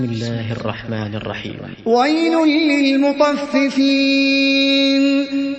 بسم الله الرحمن الرحيم. ويل للمطففين.